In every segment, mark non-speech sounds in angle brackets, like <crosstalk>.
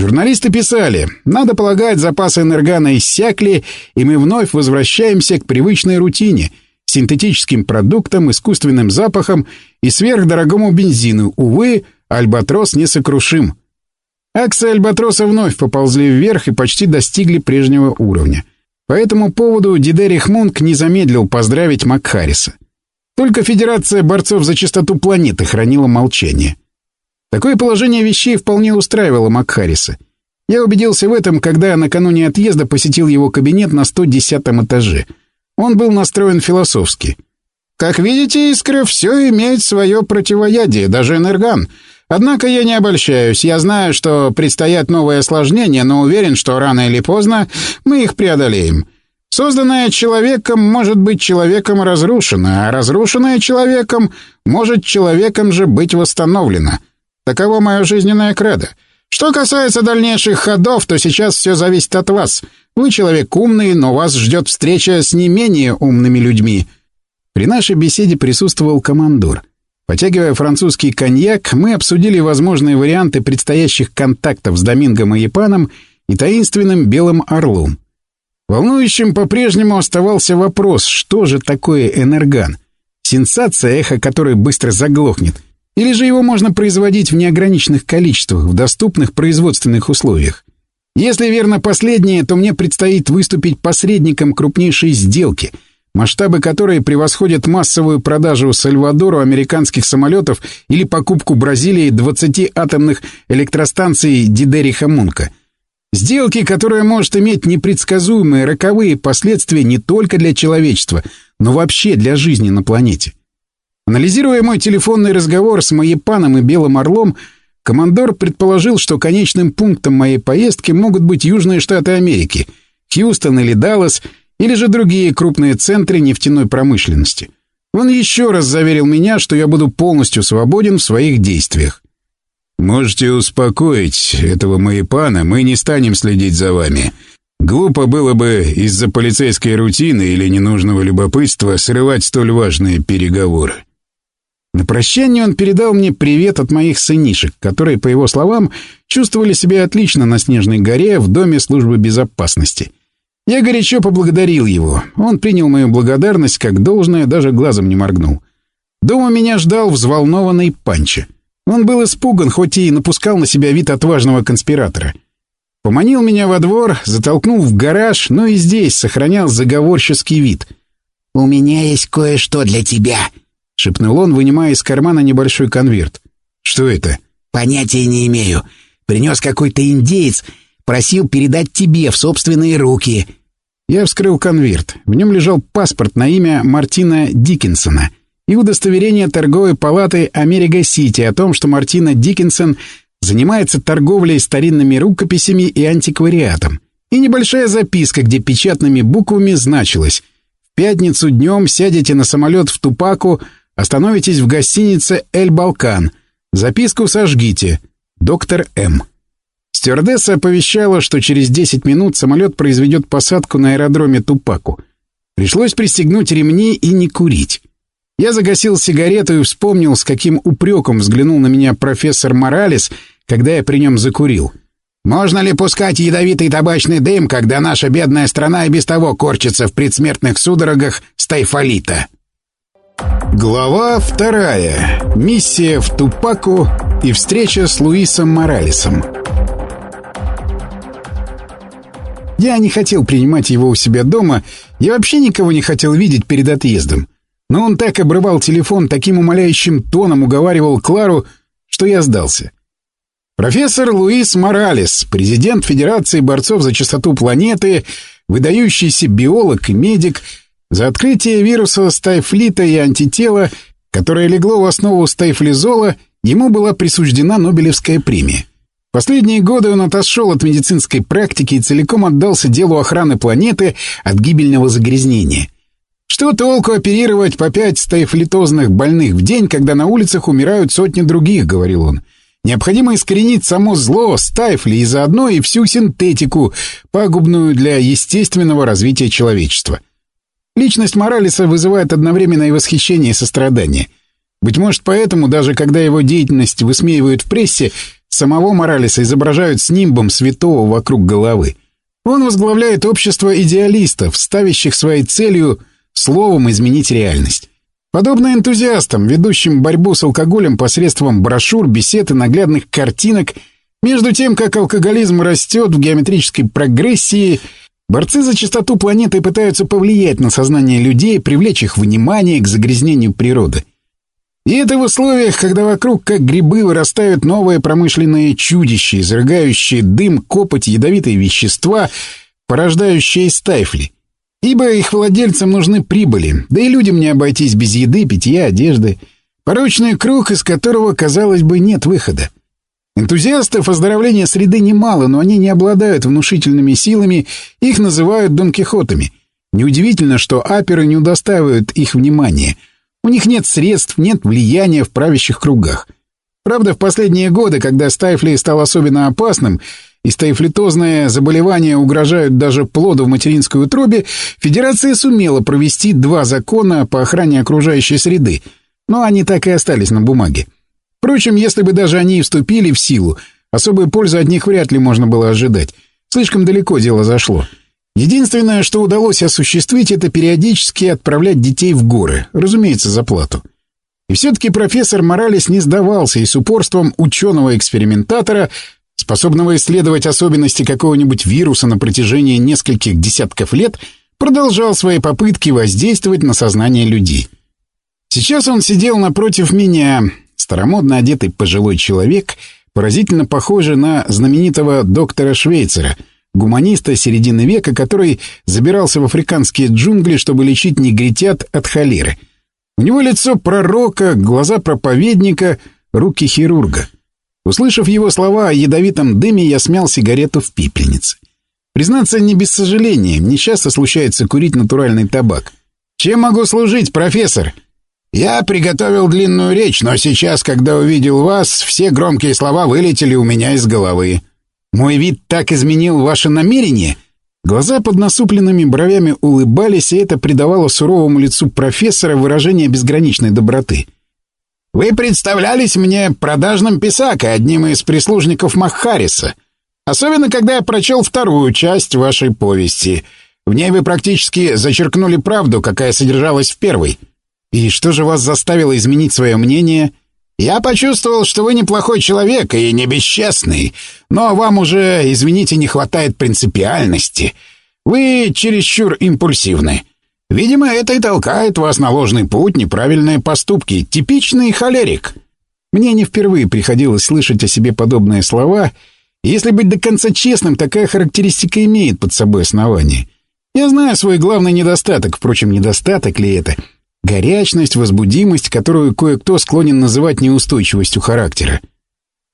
Журналисты писали, надо полагать, запасы энергана иссякли, и мы вновь возвращаемся к привычной рутине, синтетическим продуктам, искусственным запахам и сверхдорогому бензину. Увы, Альбатрос несокрушим. Акции Альбатроса вновь поползли вверх и почти достигли прежнего уровня. По этому поводу Дидерих Мунк не замедлил поздравить Макхариса. Только Федерация борцов за чистоту планеты хранила молчание. Такое положение вещей вполне устраивало Макхариса. Я убедился в этом, когда накануне отъезда посетил его кабинет на 110 этаже. Он был настроен философски. «Как видите, Искра, все имеет свое противоядие, даже энерган. Однако я не обольщаюсь. Я знаю, что предстоят новые осложнения, но уверен, что рано или поздно мы их преодолеем. Созданное человеком может быть человеком разрушено, а разрушенное человеком может человеком же быть восстановлено. Таково мое жизненное кредо. Что касается дальнейших ходов, то сейчас все зависит от вас. Вы человек умный, но вас ждет встреча с не менее умными людьми». При нашей беседе присутствовал командор. Потягивая французский коньяк, мы обсудили возможные варианты предстоящих контактов с Домингом и Япаном и таинственным Белым Орлом. Волнующим по-прежнему оставался вопрос, что же такое энерган? Сенсация, эхо которой быстро заглохнет — или же его можно производить в неограниченных количествах, в доступных производственных условиях? Если верно последнее, то мне предстоит выступить посредником крупнейшей сделки, масштабы которой превосходят массовую продажу Сальвадору американских самолетов или покупку Бразилии 20 атомных электростанций Дидериха Мунка. Сделки, которая может иметь непредсказуемые роковые последствия не только для человечества, но вообще для жизни на планете. Анализируя мой телефонный разговор с Маепаном и Белым Орлом, командор предположил, что конечным пунктом моей поездки могут быть Южные Штаты Америки, Хьюстон или Даллас, или же другие крупные центры нефтяной промышленности. Он еще раз заверил меня, что я буду полностью свободен в своих действиях. «Можете успокоить этого Маепана, мы не станем следить за вами. Глупо было бы из-за полицейской рутины или ненужного любопытства срывать столь важные переговоры. На прощание он передал мне привет от моих сынишек, которые, по его словам, чувствовали себя отлично на Снежной горе в доме службы безопасности. Я горячо поблагодарил его. Он принял мою благодарность как должное, даже глазом не моргнул. Дома меня ждал взволнованный Панча. Он был испуган, хоть и напускал на себя вид отважного конспиратора. Поманил меня во двор, затолкнул в гараж, но и здесь сохранял заговорческий вид. «У меня есть кое-что для тебя», — шепнул он, вынимая из кармана небольшой конверт. «Что это?» «Понятия не имею. Принес какой-то индеец, просил передать тебе в собственные руки». Я вскрыл конверт. В нем лежал паспорт на имя Мартина Диккенсона и удостоверение торговой палаты Америка-Сити о том, что Мартина Диккенсон занимается торговлей старинными рукописями и антиквариатом. И небольшая записка, где печатными буквами значилось «В пятницу днем сядете на самолет в Тупаку, Остановитесь в гостинице «Эль Балкан». Записку сожгите. Доктор М. Стюардесса оповещала, что через 10 минут самолет произведет посадку на аэродроме Тупаку. Пришлось пристегнуть ремни и не курить. Я загасил сигарету и вспомнил, с каким упреком взглянул на меня профессор Моралес, когда я при нем закурил. «Можно ли пускать ядовитый табачный дым, когда наша бедная страна и без того корчится в предсмертных судорогах стайфолита?» Глава вторая. Миссия в Тупаку и встреча с Луисом Моралесом. Я не хотел принимать его у себя дома, я вообще никого не хотел видеть перед отъездом. Но он так обрывал телефон, таким умоляющим тоном уговаривал Клару, что я сдался. Профессор Луис Моралес, президент Федерации борцов за чистоту планеты, выдающийся биолог и медик — за открытие вируса стайфлита и антитела, которое легло в основу стайфлизола, ему была присуждена Нобелевская премия. Последние годы он отошел от медицинской практики и целиком отдался делу охраны планеты от гибельного загрязнения. Что толку оперировать по пять стайфлитозных больных в день, когда на улицах умирают сотни других, говорил он. Необходимо искоренить само зло, стайфли и заодно и всю синтетику, пагубную для естественного развития человечества. Личность Моралеса вызывает одновременно и восхищение, и сострадание. Быть может, поэтому, даже когда его деятельность высмеивают в прессе, Самого Моралеса изображают с нимбом святого вокруг головы. Он возглавляет общество идеалистов, ставящих своей целью словом изменить реальность. Подобно энтузиастам, ведущим борьбу с алкоголем посредством брошюр, бесед и наглядных картинок, между тем, как алкоголизм растет в геометрической прогрессии, борцы за чистоту планеты пытаются повлиять на сознание людей, привлечь их внимание к загрязнению природы. И это в условиях, когда вокруг, как грибы, вырастают новые промышленные чудища, изрыгающие дым, копоть, ядовитые вещества, порождающие стайфли. Ибо их владельцам нужны прибыли, да и людям не обойтись без еды, питья, одежды. Порочный круг, из которого, казалось бы, нет выхода. Энтузиастов оздоровления среды немало, но они не обладают внушительными силами, их называют Дон Кихотами. Неудивительно, что аперы не удостаивают их внимания — у них нет средств, нет влияния в правящих кругах. Правда, в последние годы, когда стайфли стал особенно опасным, и стайфлитозные заболевания угрожают даже плоду в материнской утробе, Федерация сумела провести два закона по охране окружающей среды, но они так и остались на бумаге. Впрочем, если бы даже они и вступили в силу, особой пользы от них вряд ли можно было ожидать. Слишком далеко дело зашло. Единственное, что удалось осуществить, это периодически отправлять детей в горы, разумеется, за плату. И все-таки профессор Моралес не сдавался и с упорством ученого-экспериментатора, способного исследовать особенности какого-нибудь вируса на протяжении нескольких десятков лет, продолжал свои попытки воздействовать на сознание людей. Сейчас он сидел напротив меня, старомодно одетый пожилой человек, поразительно похожий на знаменитого доктора Швейцера — гуманиста середины века, который забирался в африканские джунгли, чтобы лечить негритят от холеры. У него лицо пророка, глаза проповедника, руки хирурга. Услышав его слова о ядовитом дыме, я смял сигарету в пепельнице. Признаться, не без сожаления, мне часто случается курить натуральный табак. «Чем могу служить, профессор?» «Я приготовил длинную речь, но сейчас, когда увидел вас, все громкие слова вылетели у меня из головы. Мой вид так изменил ваше намерение?» Глаза под насупленными бровями улыбались, и это придавало суровому лицу профессора выражение безграничной доброты. «Вы представлялись мне продажным писакой, одним из прислужников Махариса. Особенно, когда я прочел вторую часть вашей повести. В ней вы практически зачеркнули правду, какая содержалась в первой. И что же вас заставило изменить свое мнение?» Я почувствовал, что вы неплохой человек и не бесчестный, но вам уже, извините, не хватает принципиальности. Вы чересчур импульсивны. Видимо, это и толкает вас на ложный путь, неправильные поступки. Типичный холерик. Мне не впервые приходилось слышать о себе подобные слова. Если быть до конца честным, такая характеристика имеет под собой основание. Я знаю свой главный недостаток, впрочем, недостаток ли это — Горячность, возбудимость, которую кое-кто склонен называть неустойчивостью характера.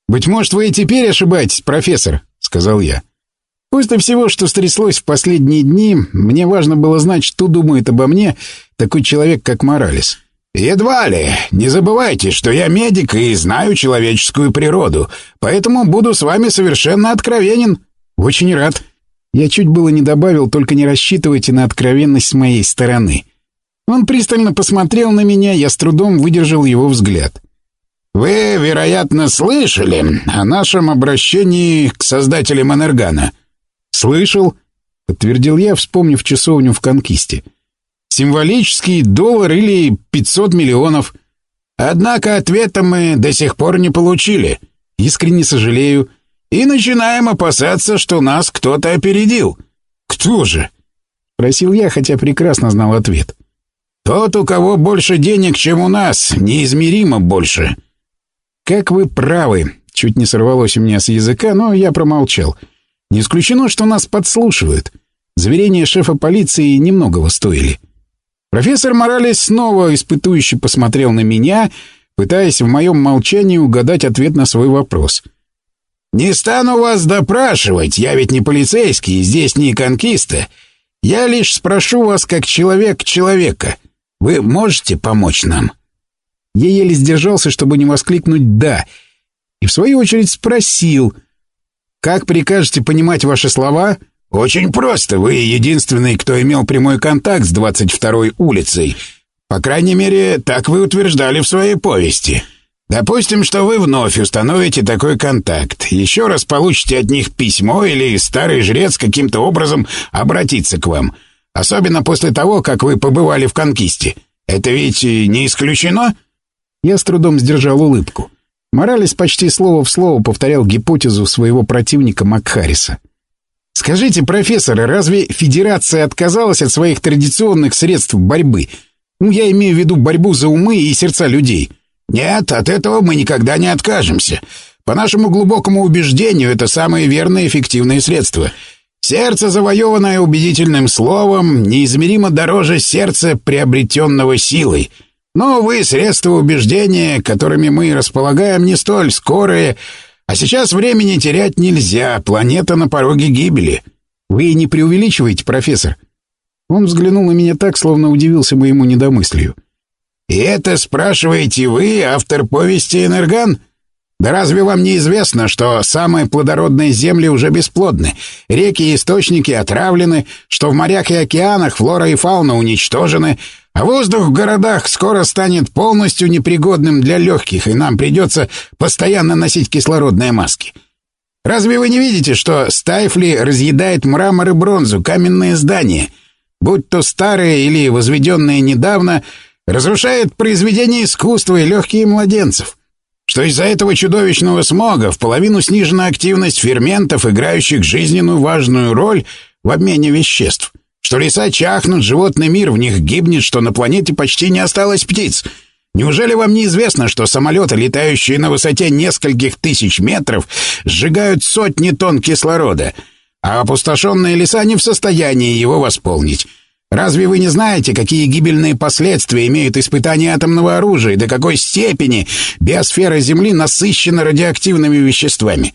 «Быть может, вы и теперь ошибаетесь, профессор», — сказал я. После всего, что стряслось в последние дни, мне важно было знать, что думает обо мне такой человек, как Моралес. «Едва ли. Не забывайте, что я медик и знаю человеческую природу, поэтому буду с вами совершенно откровенен». «Очень рад». Я чуть было не добавил, только не рассчитывайте на откровенность с моей стороны. Он пристально посмотрел на меня, я с трудом выдержал его взгляд. «Вы, вероятно, слышали о нашем обращении к создателям Энергана?» «Слышал», — подтвердил я, вспомнив часовню в Конкисте. «Символический доллар или 500 миллионов. Однако ответа мы до сих пор не получили. Искренне сожалею. И начинаем опасаться, что нас кто-то опередил». «Кто же?» — просил я, хотя прекрасно знал ответ. Тот, у кого больше денег, чем у нас, неизмеримо больше. Как вы правы, чуть не сорвалось у меня с языка, но я промолчал. Не исключено, что нас подслушивают. Заверения шефа полиции немногого стоили. Профессор Моралес снова испытующе посмотрел на меня, пытаясь в моем молчании угадать ответ на свой вопрос. «Не стану вас допрашивать, я ведь не полицейский, здесь не конкиста. Я лишь спрошу вас как человек человека. Вы можете помочь нам?» Я еле сдержался, чтобы не воскликнуть «да», и в свою очередь спросил «Как прикажете понимать ваши слова?» «Очень просто. Вы единственный, кто имел прямой контакт с 22-й улицей. По крайней мере, так вы утверждали в своей повести». Допустим, что вы вновь установите такой контакт. Еще раз получите от них письмо или старый жрец каким-то образом обратится к вам. Особенно после того, как вы побывали в конкисте. Это ведь не исключено?» Я с трудом сдержал улыбку. Моралес почти слово в слово повторял гипотезу своего противника Макхариса. «Скажите, профессор, разве Федерация отказалась от своих традиционных средств борьбы? Ну, я имею в виду борьбу за умы и сердца людей». «Нет, от этого мы никогда не откажемся. По нашему глубокому убеждению, это самые верные эффективные средства. Сердце, завоеванное убедительным словом, неизмеримо дороже сердца, приобретенного силой. Но, увы, средства убеждения, которыми мы располагаем, не столь скорые, а сейчас времени терять нельзя, планета на пороге гибели». «Вы не преувеличиваете, профессор?» Он взглянул на меня так, словно удивился моему недомыслию. «И это спрашиваете вы, автор повести «Энерган»?» Да разве вам не известно, что самые плодородные земли уже бесплодны, реки и источники отравлены, что в морях и океанах флора и фауна уничтожены, а воздух в городах скоро станет полностью непригодным для легких, и нам придется постоянно носить кислородные маски? Разве вы не видите, что Стайфли разъедает мрамор и бронзу, каменные здания, будь то старые или возведенные недавно, разрушает произведения искусства и легкие младенцев. Что из-за этого чудовищного смога в половину снижена активность ферментов, играющих жизненную важную роль в обмене веществ. Что леса чахнут, животный мир в них гибнет, что на планете почти не осталось птиц. Неужели вам не известно, что самолеты, летающие на высоте нескольких тысяч метров, сжигают сотни тонн кислорода, а опустошенные леса не в состоянии его восполнить? Разве вы не знаете, какие гибельные последствия имеют испытания атомного оружия и до какой степени биосфера Земли насыщена радиоактивными веществами?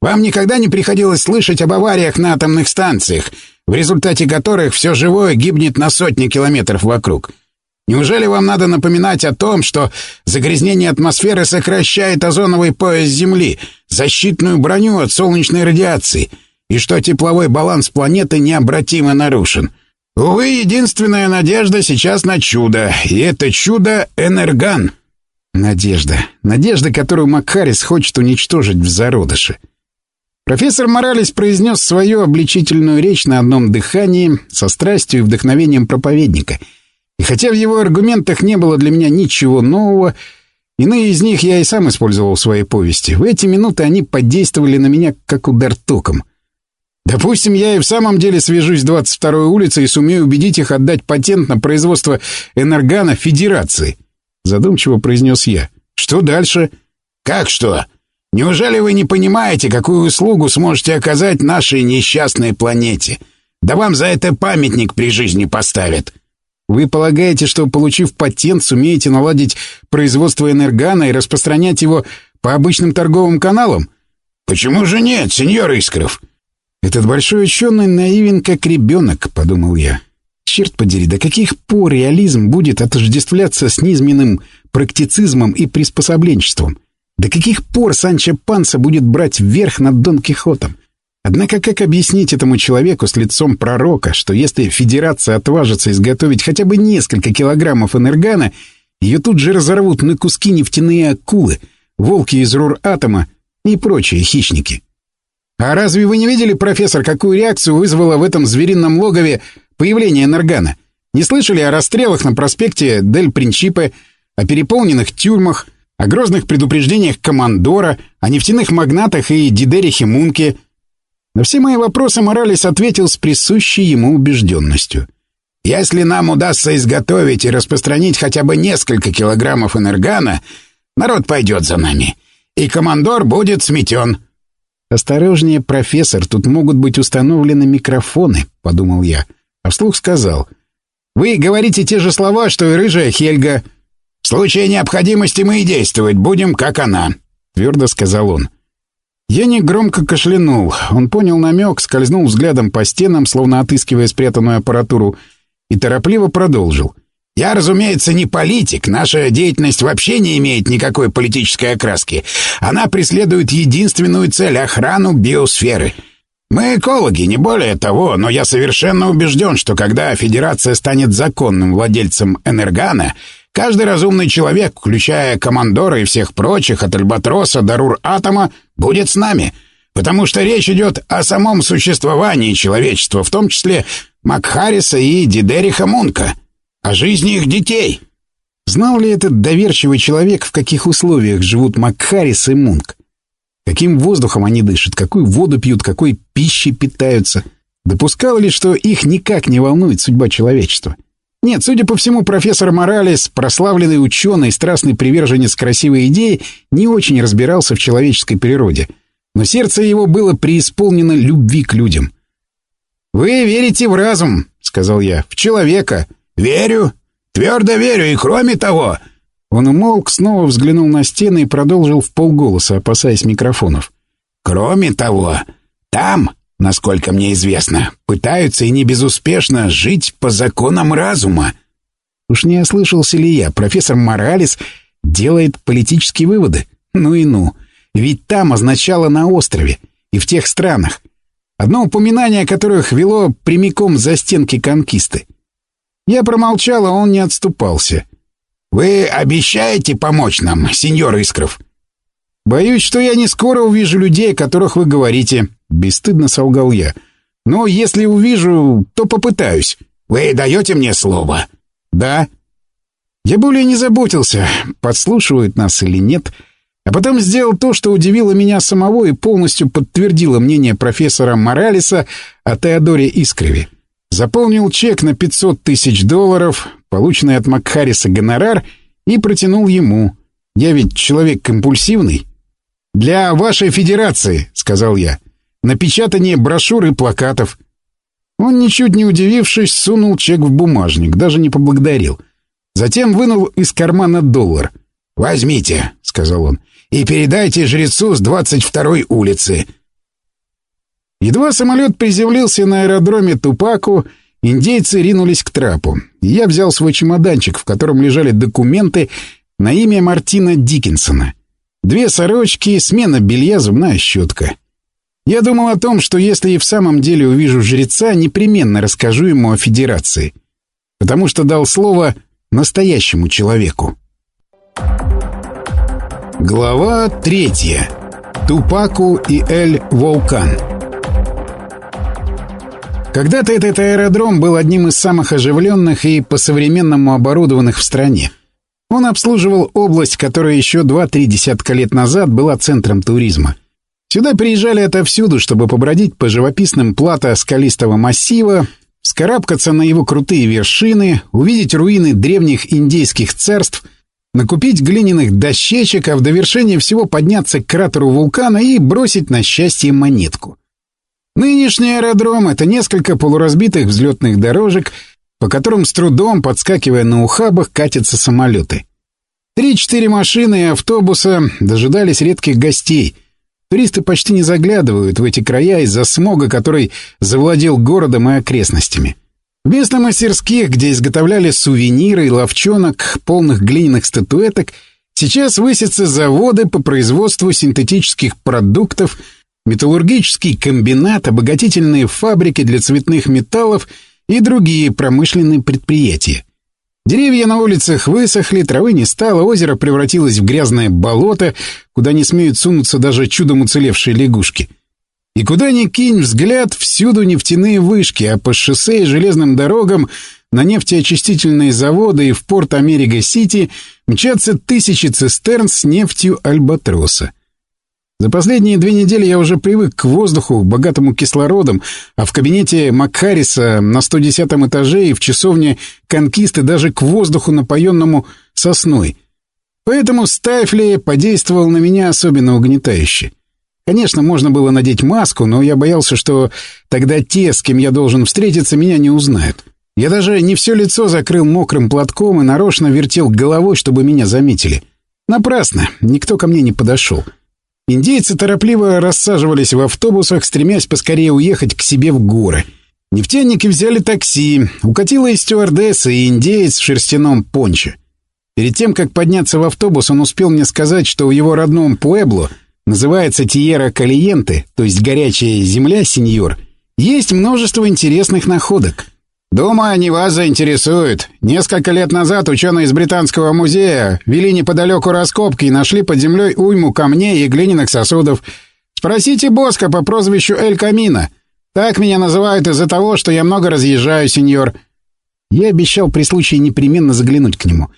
Вам никогда не приходилось слышать об авариях на атомных станциях, в результате которых все живое гибнет на сотни километров вокруг? Неужели вам надо напоминать о том, что загрязнение атмосферы сокращает озоновый пояс Земли, защитную броню от солнечной радиации, и что тепловой баланс планеты необратимо нарушен? Увы, единственная надежда сейчас на чудо, и это чудо — Энерган. Надежда. Надежда, которую Макхарис хочет уничтожить в зародыше. Профессор Моралес произнес свою обличительную речь на одном дыхании, со страстью и вдохновением проповедника. И хотя в его аргументах не было для меня ничего нового, иные из них я и сам использовал в своей повести, в эти минуты они подействовали на меня как удар током. Допустим, я и в самом деле свяжусь с 22-й улицей и сумею убедить их отдать патент на производство энергана Федерации. Задумчиво произнес я. Что дальше? Как что? Неужели вы не понимаете, какую услугу сможете оказать нашей несчастной планете? Да вам за это памятник при жизни поставят. Вы полагаете, что, получив патент, сумеете наладить производство энергана и распространять его по обычным торговым каналам? Почему же нет, сеньор Искров? «Этот большой ученый наивен, как ребенок», — подумал я. «Черт подери, до каких пор реализм будет отождествляться с низменным практицизмом и приспособленчеством? До каких пор Санчо Панса будет брать верх над Дон Кихотом? Однако как объяснить этому человеку с лицом пророка, что если Федерация отважится изготовить хотя бы несколько килограммов энергана, ее тут же разорвут на куски нефтяные акулы, волки из рур атома и прочие хищники?» А разве вы не видели, профессор, какую реакцию вызвало в этом зверином логове появление Энергана? Не слышали о расстрелах на проспекте Дель Принчипе, о переполненных тюрьмах, о грозных предупреждениях командора, о нефтяных магнатах и Дидерихе Мунке? На все мои вопросы Моралес ответил с присущей ему убежденностью. «Если нам удастся изготовить и распространить хотя бы несколько килограммов энергана, народ пойдет за нами, и командор будет сметен». «Осторожнее, профессор, тут могут быть установлены микрофоны», — подумал я. А вслух сказал. «Вы говорите те же слова, что и рыжая Хельга». «В случае необходимости мы и действовать будем, как она», — твердо сказал он. Я негромко кашлянул. Он понял намек, скользнул взглядом по стенам, словно отыскивая спрятанную аппаратуру, и торопливо продолжил. Я, разумеется, не политик. Наша деятельность вообще не имеет никакой политической окраски. Она преследует единственную цель — охрану биосферы. Мы экологи, не более того, но я совершенно убежден, что когда Федерация станет законным владельцем Энергана, Каждый разумный человек, включая командора и всех прочих, от Альбатроса до Рур-Атома, будет с нами. Потому что речь идет о самом существовании человечества, в том числе Макхариса и Дидериха Мунка. О жизни их детей. Знал ли этот доверчивый человек, в каких условиях живут Макхарис и Мунк? Каким воздухом они дышат, какую воду пьют, какой пищей питаются? Допускал ли, что их никак не волнует судьба человечества? Нет, судя по всему, профессор Моралес, прославленный ученый, страстный приверженец красивой идеи, не очень разбирался в человеческой природе. Но сердце его было преисполнено любви к людям. «Вы верите в разум», — сказал я, — «в человека». «Верю. Твердо верю, и кроме того...» Он умолк, снова взглянул на стены и продолжил в полголоса, опасаясь микрофонов. «Кроме того, там, насколько мне известно, пытаются и не безуспешно жить по законам разума». Уж не ослышался ли я, профессор Моралес делает политические выводы? Ну и ну. Ведь там означало на острове и в тех странах. Одно упоминание о которых вело прямиком за стенки конкисты. Я промолчал, а он не отступался. «Вы обещаете помочь нам, сеньор Искров?» «Боюсь, что я не скоро увижу людей, о которых вы говорите», — бесстыдно солгал я. «Но если увижу, то попытаюсь». «Вы даете мне слово?» «Да». Я более не заботился, подслушивают нас или нет, а потом сделал то, что удивило меня самого и полностью подтвердило мнение профессора Моралеса о Теодоре Искреве. Заполнил чек на 500 тысяч долларов, полученный от Макхариса гонорар, и протянул ему. Я ведь человек компульсивный. «Для вашей федерации», — сказал я, — «напечатание брошюр и плакатов». Он, ничуть не удивившись, сунул чек в бумажник, даже не поблагодарил. Затем вынул из кармана доллар. «Возьмите», — сказал он, — «и передайте жрецу с 22-й улицы». Едва самолет приземлился на аэродроме Тупаку, индейцы ринулись к трапу. Я взял свой чемоданчик, в котором лежали документы на имя Мартина Диккенсона. Две сорочки, смена белья, зубная щетка. Я думал о том, что если и в самом деле увижу жреца, непременно расскажу ему о Федерации. Потому что дал слово настоящему человеку. Глава третья. Тупаку и Эль Волкан. Когда-то этот аэродром был одним из самых оживленных и по-современному оборудованных в стране. Он обслуживал область, которая еще два-три десятка лет назад была центром туризма. Сюда приезжали отовсюду, чтобы побродить по живописным плато скалистого массива, вскарабкаться на его крутые вершины, увидеть руины древних индейских царств, накупить глиняных дощечек, а в довершение всего подняться к кратеру вулкана и бросить на счастье монетку. Нынешний аэродром — это несколько полуразбитых взлетных дорожек, по которым с трудом, подскакивая на ухабах, катятся самолеты. Три-четыре машины и автобуса дожидались редких гостей. Туристы почти не заглядывают в эти края из-за смога, который завладел городом и окрестностями. Вместо мастерских, где изготовляли сувениры и ловчонок, полных глиняных статуэток, сейчас высятся заводы по производству синтетических продуктов — металлургический комбинат, обогатительные фабрики для цветных металлов и другие промышленные предприятия. Деревья на улицах высохли, травы не стало, озеро превратилось в грязное болото, куда не смеют сунуться даже чудом уцелевшие лягушки. И куда ни кинь взгляд, всюду нефтяные вышки, а по шоссе и железным дорогам на нефтеочистительные заводы и в порт Америка-Сити мчатся тысячи цистерн с нефтью Альбатроса. За последние две недели я уже привык к воздуху, богатому кислородом, а в кабинете Макхариса на 110 этаже и в часовне конкисты даже к воздуху, напоенному сосной. Поэтому Стайфли подействовал на меня особенно угнетающе. Конечно, можно было надеть маску, но я боялся, что тогда те, с кем я должен встретиться, меня не узнают. Я даже не все лицо закрыл мокрым платком и нарочно вертел головой, чтобы меня заметили. Напрасно, никто ко мне не подошел. — Индейцы торопливо рассаживались в автобусах, стремясь поскорее уехать к себе в горы. Нефтяники взяли такси, укатила и стюардесса, и индеец в шерстяном понче. Перед тем, как подняться в автобус, он успел мне сказать, что в его родном Пуэбло, называется Тиера Калиенте, то есть горячая земля, сеньор, есть множество интересных находок. «Думаю, они вас заинтересуют. Несколько лет назад ученые из Британского музея вели неподалеку раскопки и нашли под землей уйму камней и глиняных сосудов. Спросите Боска по прозвищу Эль Камина. Так меня называют из-за того, что я много разъезжаю, сеньор». Я обещал при случае непременно заглянуть к нему.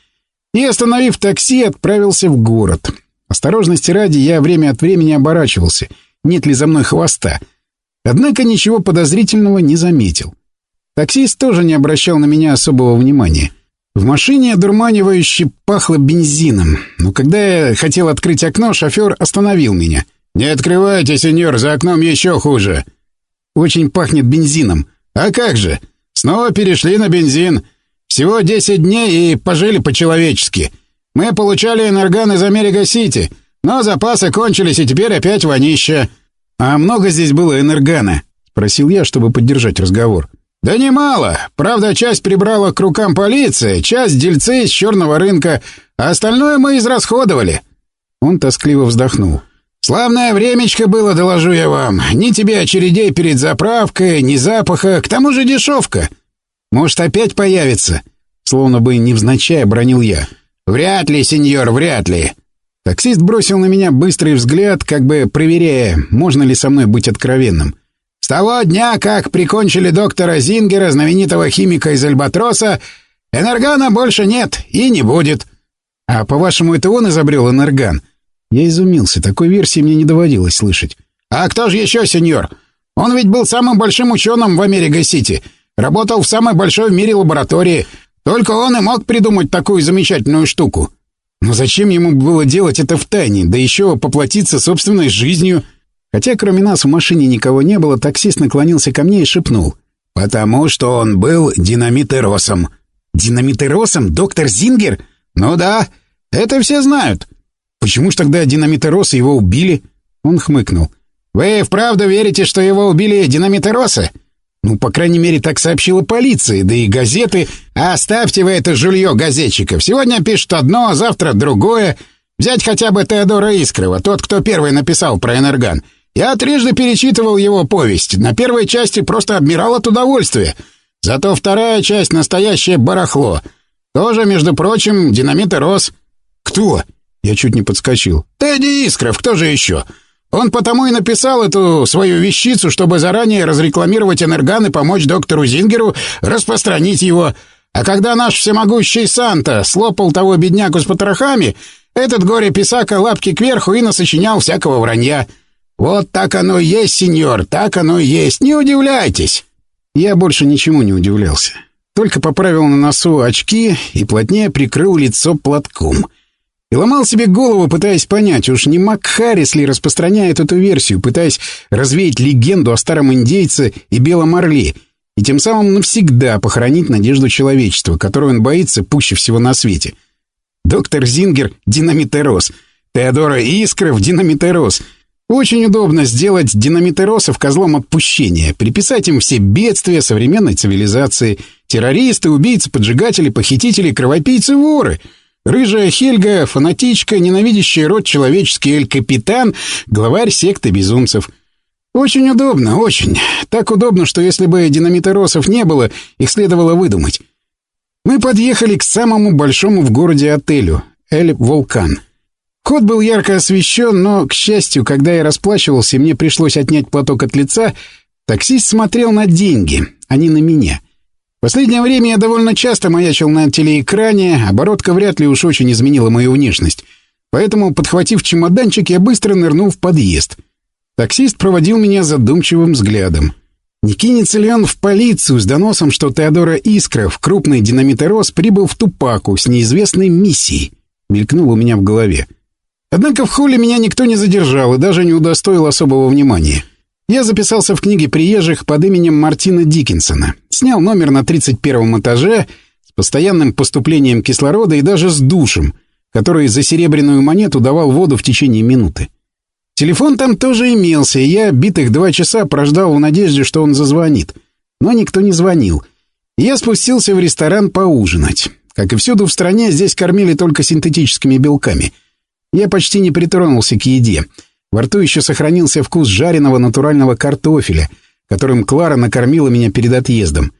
И, остановив такси, отправился в город. Осторожности ради я время от времени оборачивался, нет ли за мной хвоста. Однако ничего подозрительного не заметил. Таксист тоже не обращал на меня особого внимания. В машине одурманивающе пахло бензином, но когда я хотел открыть окно, шофер остановил меня. «Не открывайте, сеньор, за окном еще хуже». «Очень пахнет бензином». «А как же? Снова перешли на бензин. Всего десять дней и пожили по-человечески. Мы получали энерган из Америка-Сити, но запасы кончились, и теперь опять вонища». «А много здесь было энергана?» — спросил я, чтобы поддержать разговор. «Да немало. Правда, часть прибрала к рукам полиции, часть дельцы из черного рынка, а остальное мы израсходовали». Он тоскливо вздохнул. «Славное времечко было, доложу я вам. Ни тебе очередей перед заправкой, ни запаха, к тому же дешевка. Может, опять появится?» Словно бы невзначай бронил я. «Вряд ли, сеньор, вряд ли». Таксист бросил на меня быстрый взгляд, как бы проверяя, можно ли со мной быть откровенным. С того дня, как прикончили доктора Зингера, знаменитого химика из Альбатроса, энергана больше нет и не будет. А по-вашему, это он изобрел энерган? Я изумился, такой версии мне не доводилось слышать. А кто же еще, сеньор? Он ведь был самым большим ученым в Америка-Сити. Работал в самой большой в мире лаборатории. Только он и мог придумать такую замечательную штуку. Но зачем ему было делать это в тайне, да еще поплатиться собственной жизнью? Хотя кроме нас в машине никого не было, таксист наклонился ко мне и шепнул. «Потому что он был динамитеросом». «Динамитеросом? Доктор Зингер?» «Ну да, это все знают». «Почему ж тогда динамитеросы его убили?» Он хмыкнул. «Вы вправду верите, что его убили динамитеросы?» «Ну, по крайней мере, так сообщила полиция, да и газеты. Оставьте вы это жулье газетчиков. Сегодня пишут одно, а завтра другое. Взять хотя бы Теодора Искрова, тот, кто первый написал про энерган. Я трижды перечитывал его повесть. На первой части просто обмирал от удовольствия. Зато вторая часть — настоящее барахло. Тоже, между прочим, динамит и рос. Кто? Я чуть не подскочил. Тедди Искров, кто же еще? Он потому и написал эту свою вещицу, чтобы заранее разрекламировать энерган и помочь доктору Зингеру распространить его. А когда наш всемогущий Санта слопал того беднягу с потрохами, этот горе-писака лапки кверху и насочинял всякого вранья. «Вот так оно и есть, сеньор, так оно и есть, не удивляйтесь!» Я больше ничему не удивлялся. Только поправил на носу очки и плотнее прикрыл лицо платком. И ломал себе голову, пытаясь понять, уж не Мак Харрис ли распространяет эту версию, пытаясь развеять легенду о старом индейце и белом орле, и тем самым навсегда похоронить надежду человечества, которую он боится пуще всего на свете. Доктор Зингер — динамитерос. Теодора Искров — динамитерос — очень удобно сделать динамитеросов козлом отпущения, приписать им все бедствия современной цивилизации. Террористы, убийцы, поджигатели, похитители, кровопийцы, воры. Рыжая Хельга, фанатичка, ненавидящая род человеческий Эль-Капитан, главарь секты безумцев. Очень удобно, очень. Так удобно, что если бы динамитеросов не было, их следовало выдумать. Мы подъехали к самому большому в городе отелю — Эль-Вулкан. Ход был ярко освещен, но, к счастью, когда я расплачивался, мне пришлось отнять платок от лица, таксист смотрел на деньги, а не на меня. В последнее время я довольно часто маячил на телеэкране, оборотка вряд ли уж очень изменила мою внешность. Поэтому, подхватив чемоданчик, я быстро нырнул в подъезд. Таксист проводил меня задумчивым взглядом. Не кинется ли он в полицию с доносом, что Теодора Искров, крупный динамитерос, прибыл в Тупаку с неизвестной миссией? Мелькнуло у меня в голове. Однако в холле меня никто не задержал и даже не удостоил особого внимания. Я записался в книге приезжих под именем Мартина Диккенсона. Снял номер на 31 этаже с постоянным поступлением кислорода и даже с душем, который за серебряную монету давал воду в течение минуты. Телефон там тоже имелся, и я битых два часа прождал в надежде, что он зазвонит. Но никто не звонил. Я спустился в ресторан поужинать. Как и всюду в стране, здесь кормили только синтетическими белками — я почти не притронулся к еде. Во рту еще сохранился вкус жареного натурального картофеля, которым Клара накормила меня перед отъездом.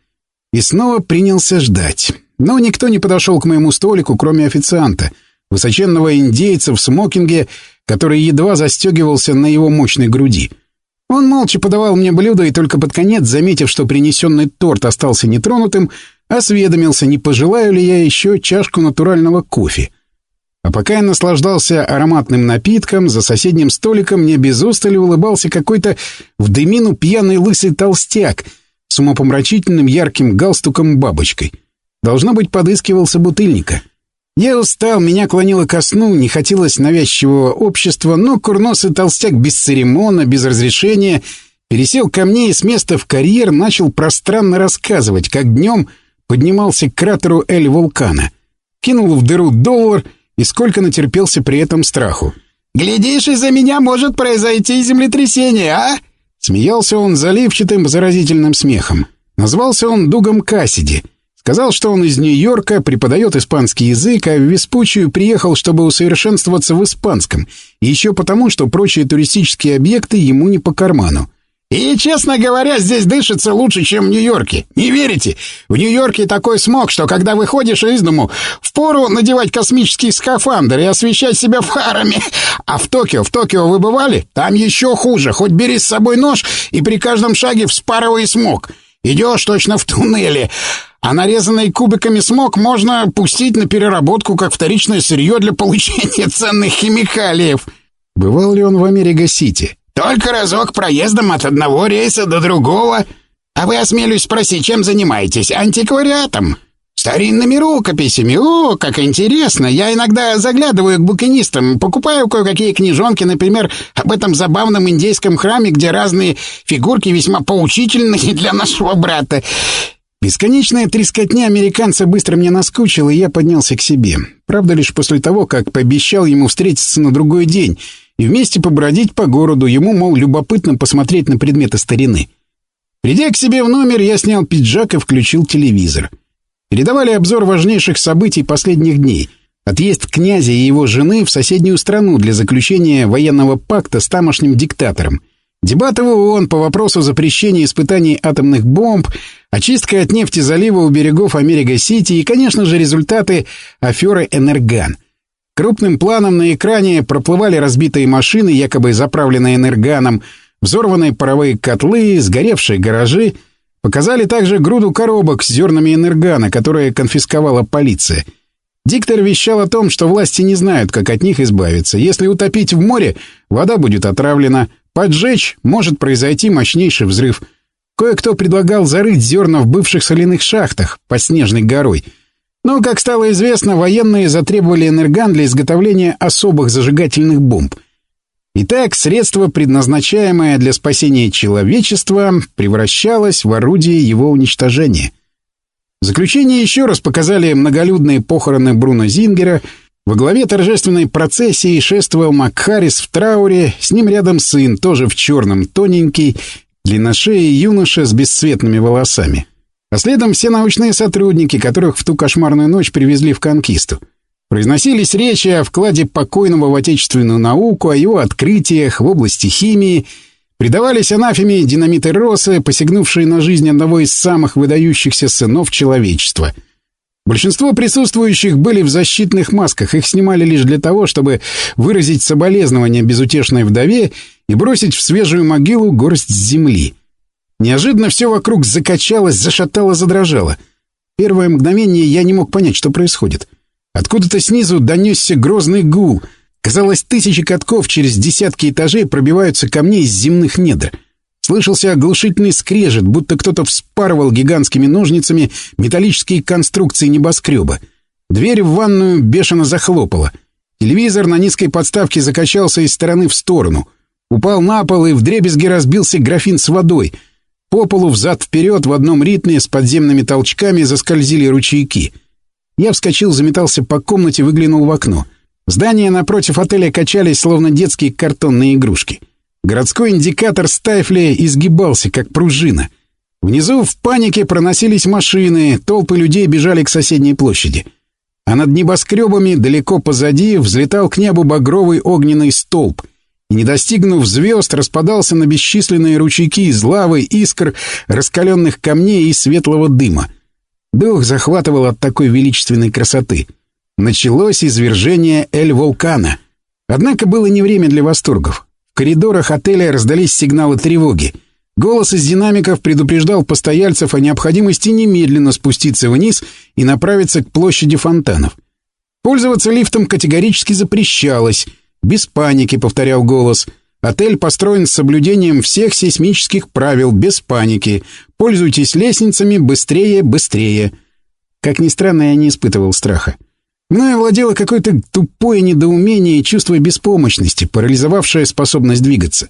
и снова принялся ждать. Но никто не подошел к моему столику, кроме официанта, высоченного индейца в смокинге, который едва застегивался на его мощной груди. Он молча подавал мне блюдо и только под конец, заметив, что принесенный торт остался нетронутым, осведомился, не пожелаю ли я еще чашку натурального кофе. А пока я наслаждался ароматным напитком, за соседним столиком мне без устали улыбался какой-то в дымину пьяный лысый толстяк с умопомрачительным ярким галстуком-бабочкой. Должно быть, подыскивался бутыльника. Я устал, меня клонило ко сну, не хотелось навязчивого общества, но курносый толстяк без церемона, без разрешения пересел ко мне и с места в карьер начал пространно рассказывать, как днем поднимался к кратеру Эль-Вулкана. Кинул в дыру доллар — и сколько натерпелся при этом страху. «Глядишь, из-за меня может произойти землетрясение, а?» Смеялся он заливчатым, заразительным смехом. Назвался он Дугом Кассиди. Сказал, что он из Нью-Йорка, преподает испанский язык, а в Веспучию приехал, чтобы усовершенствоваться в испанском, еще потому, что прочие туристические объекты ему не по карману. И, честно говоря, здесь дышится лучше, чем в Нью-Йорке. Не верите? В Нью-Йорке такой смог, что когда выходишь из дому, впору надевать космический скафандр и освещать себя фарами. А в Токио, в Токио вы бывали? Там еще хуже. Хоть бери с собой нож и при каждом шаге вспарывай смог. Идешь точно в туннеле. А нарезанный кубиками смог можно пустить на переработку как вторичное сырье для получения <laughs> ценных химикалиев. Бывал ли он в Америка-Сити? Только разок проездом от одного рейса до другого. А вы, осмелюсь спросить, чем занимаетесь? Антиквариатом? Старинными рукописями. О, как интересно. Я иногда заглядываю к букинистам, покупаю кое-какие книжонки, например, об этом забавном индейском храме, где разные фигурки весьма поучительные <laughs> для нашего брата. Бесконечная трескотня американца быстро мне наскучила, и я поднялся к себе. Правда, лишь после того, как пообещал ему встретиться на другой день — и вместе побродить по городу, ему, мол, любопытно посмотреть на предметы старины. Придя к себе в номер, я снял пиджак и включил телевизор. Передавали обзор важнейших событий последних дней. Отъезд князя и его жены в соседнюю страну для заключения военного пакта с тамошним диктатором. Дебаты в ООН по вопросу запрещения испытаний атомных бомб, очистка от нефти залива у берегов Америка-Сити и, конечно же, результаты аферы «Энерган». Крупным планом на экране проплывали разбитые машины, якобы заправленные энерганом, взорванные паровые котлы, сгоревшие гаражи. Показали также груду коробок с зернами энергана, которые конфисковала полиция. Диктор вещал о том, что власти не знают, как от них избавиться. Если утопить в море, вода будет отравлена. Поджечь может произойти мощнейший взрыв. Кое-кто предлагал зарыть зерна в бывших соляных шахтах под Снежной горой — но, как стало известно, военные затребовали энерган для изготовления особых зажигательных бомб. Итак, средство, предназначаемое для спасения человечества, превращалось в орудие его уничтожения. В заключение еще раз показали многолюдные похороны Бруно Зингера. Во главе торжественной процессии шествовал Макхарис в трауре, с ним рядом сын, тоже в черном, тоненький, длинношеий юноша с бесцветными волосами а следом все научные сотрудники, которых в ту кошмарную ночь привезли в Конкисту. Произносились речи о вкладе покойного в отечественную науку, о его открытиях в области химии, предавались анафеме динамиты Росы, посягнувшие на жизнь одного из самых выдающихся сынов человечества. Большинство присутствующих были в защитных масках, их снимали лишь для того, чтобы выразить соболезнования безутешной вдове и бросить в свежую могилу горсть земли — Неожиданно все вокруг закачалось, зашатало, задрожало. Первое мгновение я не мог понять, что происходит. Откуда-то снизу донесся грозный гул. Казалось, тысячи катков через десятки этажей пробиваются ко мне из земных недр. Слышался оглушительный скрежет, будто кто-то вспарывал гигантскими ножницами металлические конструкции небоскреба. Дверь в ванную бешено захлопала. Телевизор на низкой подставке закачался из стороны в сторону. Упал на пол и вдребезги разбился графин с водой — по полу взад-вперед в одном ритме с подземными толчками заскользили ручейки. Я вскочил, заметался по комнате, выглянул в окно. Здания напротив отеля качались, словно детские картонные игрушки. Городской индикатор Стайфля изгибался, как пружина. Внизу в панике проносились машины, толпы людей бежали к соседней площади. А над небоскребами, далеко позади, взлетал к небу багровый огненный столб — и, не достигнув звезд, распадался на бесчисленные ручейки из лавы, искр, раскаленных камней и светлого дыма. Дух захватывал от такой величественной красоты. Началось извержение Эль-Вулкана. Однако было не время для восторгов. В коридорах отеля раздались сигналы тревоги. Голос из динамиков предупреждал постояльцев о необходимости немедленно спуститься вниз и направиться к площади фонтанов. Пользоваться лифтом категорически запрещалось. «Без паники», — повторял голос. «Отель построен с соблюдением всех сейсмических правил, без паники. Пользуйтесь лестницами быстрее, быстрее». Как ни странно, я не испытывал страха. Мною владело какое-то тупое недоумение и чувство беспомощности, парализовавшее способность двигаться.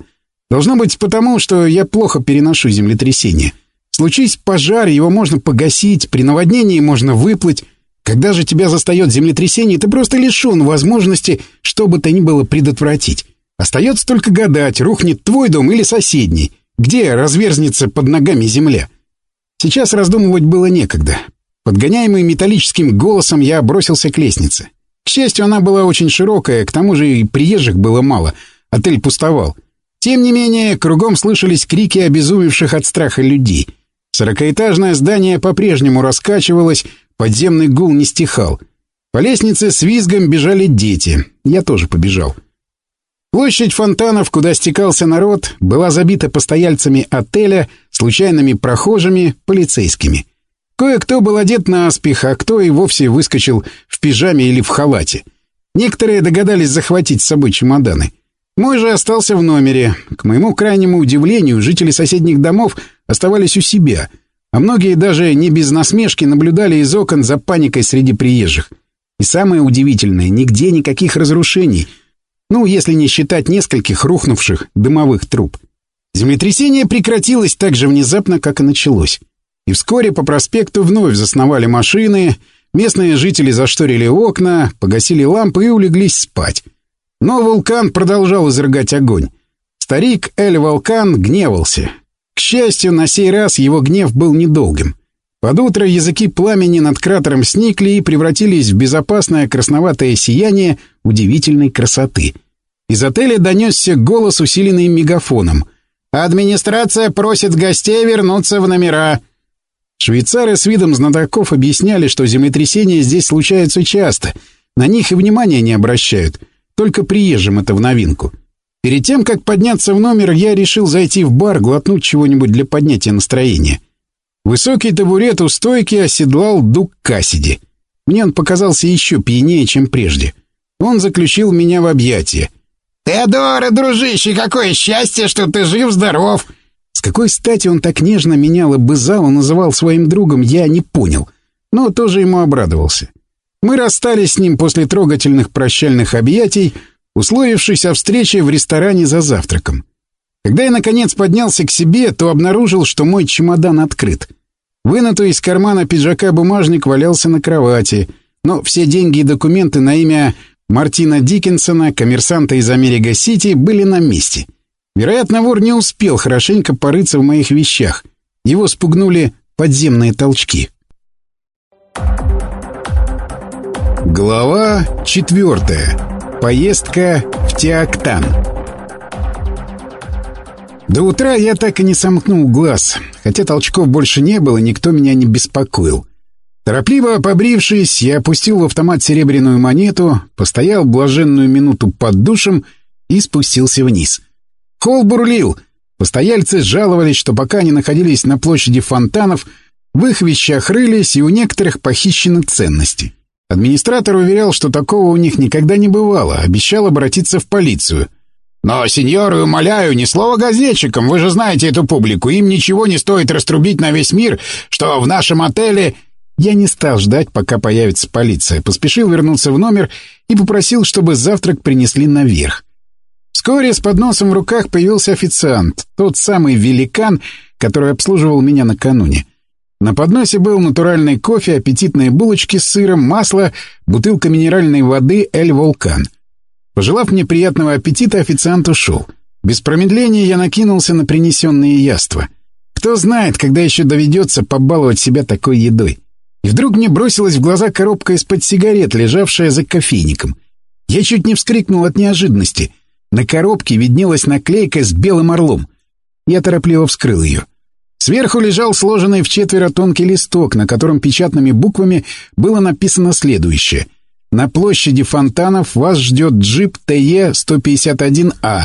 Должно быть потому, что я плохо переношу землетрясения. Случись пожар, его можно погасить, при наводнении можно выплыть. Когда же тебя застает землетрясение, ты просто лишен возможности что бы то ни было предотвратить. Остается только гадать, рухнет твой дом или соседний, где разверзнется под ногами земля. Сейчас раздумывать было некогда. Подгоняемый металлическим голосом, я бросился к лестнице. К счастью, она была очень широкая, к тому же и приезжих было мало. Отель пустовал. Тем не менее, кругом слышались крики обезумевших от страха людей. Сорокаэтажное здание по-прежнему раскачивалось, подземный гул не стихал. По лестнице с визгом бежали дети. Я тоже побежал. Площадь фонтанов, куда стекался народ, была забита постояльцами отеля, случайными прохожими, полицейскими — Кое-кто был одет наспех, а кто и вовсе выскочил в пижаме или в халате. Некоторые догадались захватить с собой чемоданы. Мой же остался в номере. К моему крайнему удивлению, жители соседних домов оставались у себя, а многие даже не без насмешки наблюдали из окон за паникой среди приезжих. И самое удивительное, нигде никаких разрушений. Ну, если не считать нескольких рухнувших дымовых труб. Землетрясение прекратилось так же внезапно, как и началось. И вскоре по проспекту вновь засновали машины, местные жители зашторили окна, погасили лампы и улеглись спать. Но вулкан продолжал изрыгать огонь. Старик Эль-Вулкан гневался. К счастью, на сей раз его гнев был недолгим. Под утро языки пламени над кратером сникли и превратились в безопасное красноватое сияние удивительной красоты. Из отеля донесся голос, усиленный мегафоном. «Администрация просит гостей вернуться в номера». Швейцары с видом знатоков объясняли, что землетрясения здесь случаются часто. На них и внимания не обращают. Только приезжим это в новинку. Перед тем, как подняться в номер, я решил зайти в бар, глотнуть чего-нибудь для поднятия настроения. Высокий табурет у стойки оседлал Дук Кассиди. Мне он показался еще пьянее, чем прежде. Он заключил меня в объятия. «Теодора, дружище, какое счастье, что ты жив-здоров!» С какой стати он так нежно менял и бызал и называл своим другом, я не понял, но тоже ему обрадовался. Мы расстались с ним после трогательных прощальных объятий, условившись о встрече в ресторане за завтраком. Когда я, наконец, поднялся к себе, то обнаружил, что мой чемодан открыт. Вынутый из кармана пиджака бумажник валялся на кровати, но все деньги и документы на имя Мартина Диккенсона, коммерсанта из Америка-Сити, были на месте — Вероятно, вор не успел хорошенько порыться в моих вещах. Его спугнули подземные толчки. Глава четвертая. Поездка в Теоктан. До утра я так и не сомкнул глаз, хотя толчков больше не было, никто меня не беспокоил. Торопливо побрившись, я опустил в автомат серебряную монету, постоял блаженную минуту под душем и спустился вниз — Холл бурлил. Постояльцы жаловались, что пока они находились на площади фонтанов, в их вещах рылись, и у некоторых похищены ценности. Администратор уверял, что такого у них никогда не бывало, обещал обратиться в полицию. «Но, сеньоры, умоляю, ни слова газетчикам, вы же знаете эту публику, им ничего не стоит раструбить на весь мир, что в нашем отеле...» Я не стал ждать, пока появится полиция, поспешил вернуться в номер и попросил, чтобы завтрак принесли наверх. Вскоре с подносом в руках появился официант, тот самый великан, который обслуживал меня накануне. На подносе был натуральный кофе, аппетитные булочки с сыром, масло, бутылка минеральной воды «Эль Вулкан». Пожелав мне приятного аппетита, официант ушел. Без промедления я накинулся на принесенные яства. Кто знает, когда еще доведется побаловать себя такой едой. И вдруг мне бросилась в глаза коробка из-под сигарет, лежавшая за кофейником. Я чуть не вскрикнул от неожиданности — на коробке виднелась наклейка с белым орлом. Я торопливо вскрыл ее. Сверху лежал сложенный в четверо тонкий листок, на котором печатными буквами было написано следующее. «На площади фонтанов вас ждет джип ТЕ-151А.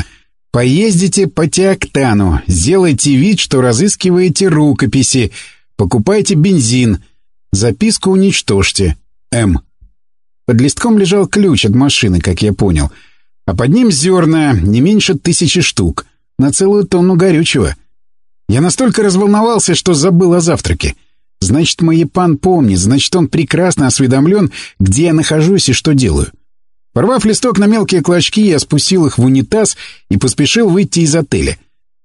Поездите по Теоктану, сделайте вид, что разыскиваете рукописи, покупайте бензин, записку уничтожьте. М». Под листком лежал ключ от машины, как я понял, а под ним зерна, не меньше тысячи штук, на целую тонну горючего — я настолько разволновался, что забыл о завтраке. Значит, Маепан помнит, значит, он прекрасно осведомлен, где я нахожусь и что делаю. Порвав листок на мелкие клочки, я спустил их в унитаз и поспешил выйти из отеля.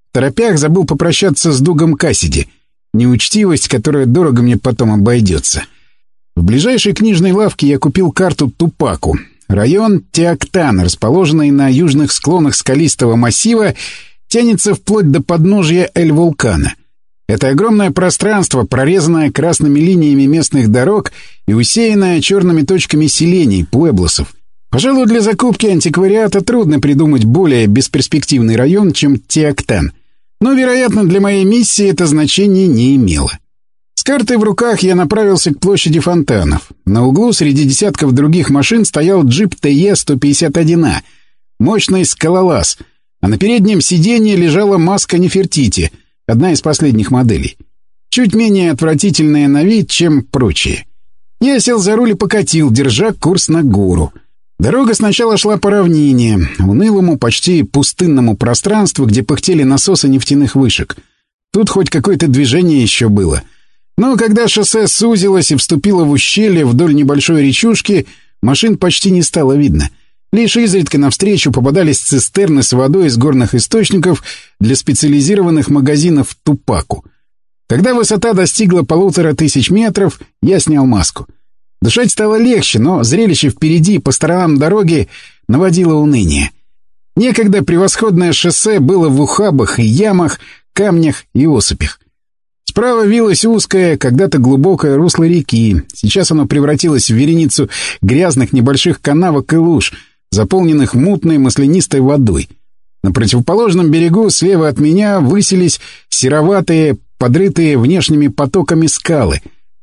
В торопях забыл попрощаться с Дугом Кассиди. Неучтивость, которая дорого мне потом обойдется. В ближайшей книжной лавке я купил карту Тупаку. Район Теоктан, расположенный на южных склонах скалистого массива, тянется вплоть до подножья Эль-Вулкана. Это огромное пространство, прорезанное красными линиями местных дорог и усеянное черными точками селений, пуэблосов. Пожалуй, для закупки антиквариата трудно придумать более бесперспективный район, чем Теоктан. Но, вероятно, для моей миссии это значение не имело. С картой в руках я направился к площади фонтанов. На углу среди десятков других машин стоял джип ТЕ-151А, мощный скалолаз — а на переднем сиденье лежала маска Нефертити, одна из последних моделей. Чуть менее отвратительная на вид, чем прочие. Я сел за руль и покатил, держа курс на гору. Дорога сначала шла по равнине, унылому, почти пустынному пространству, где пыхтели насосы нефтяных вышек. Тут хоть какое-то движение еще было. Но когда шоссе сузилось и вступило в ущелье вдоль небольшой речушки, машин почти не стало видно — Лишь изредка навстречу попадались цистерны с водой из горных источников для специализированных магазинов «Тупаку». Когда высота достигла полутора тысяч метров, я снял маску. Дышать стало легче, но зрелище впереди по сторонам дороги наводило уныние. Некогда превосходное шоссе было в ухабах и ямах, камнях и осыпях. Справа вилось узкое, когда-то глубокое русло реки. Сейчас оно превратилось в вереницу грязных небольших канавок и луж — заполненных мутной маслянистой водой. На противоположном берегу слева от меня высились сероватые, подрытые внешними потоками скалы,